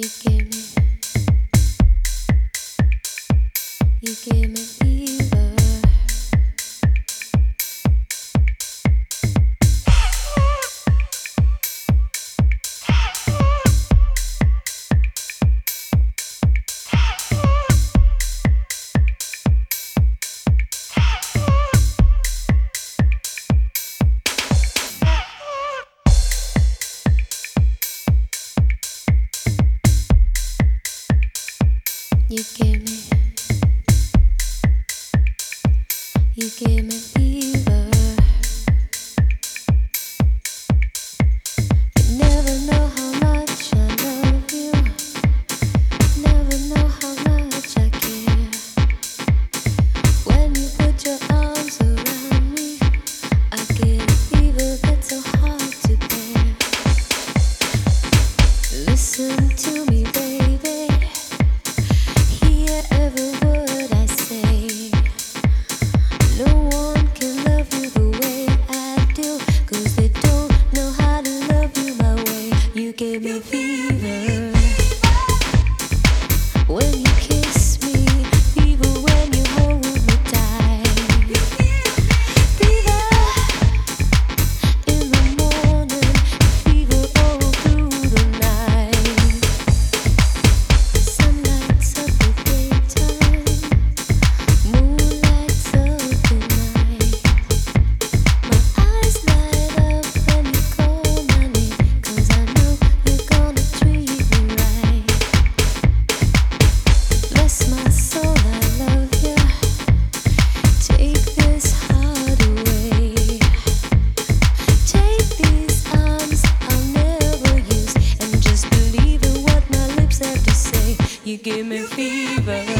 you give. You give me. You give me. give me fever.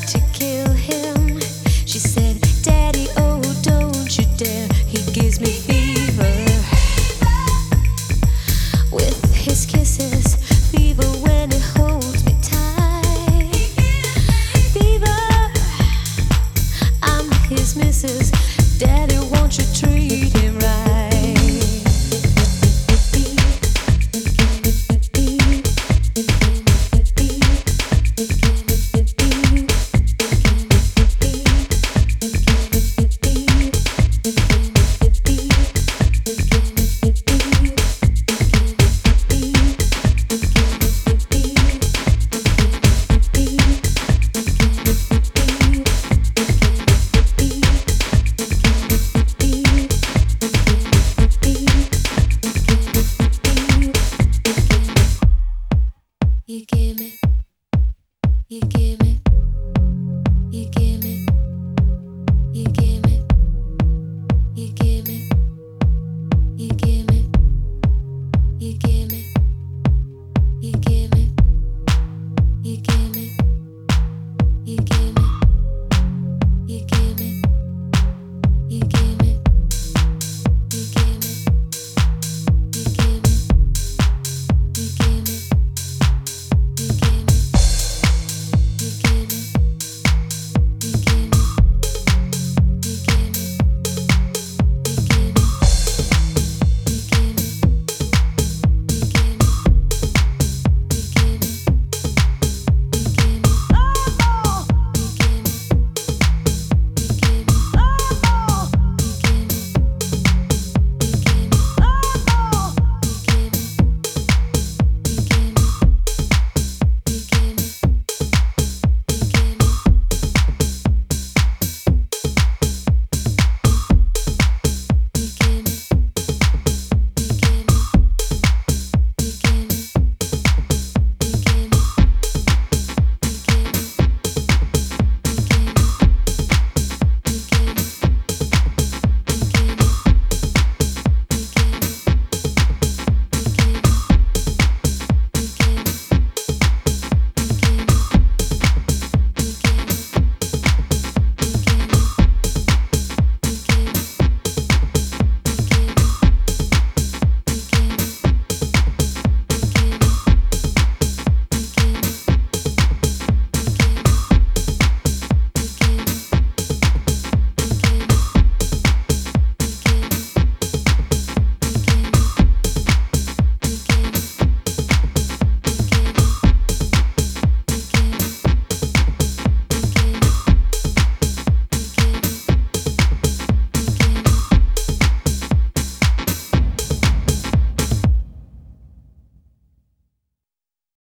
again. You give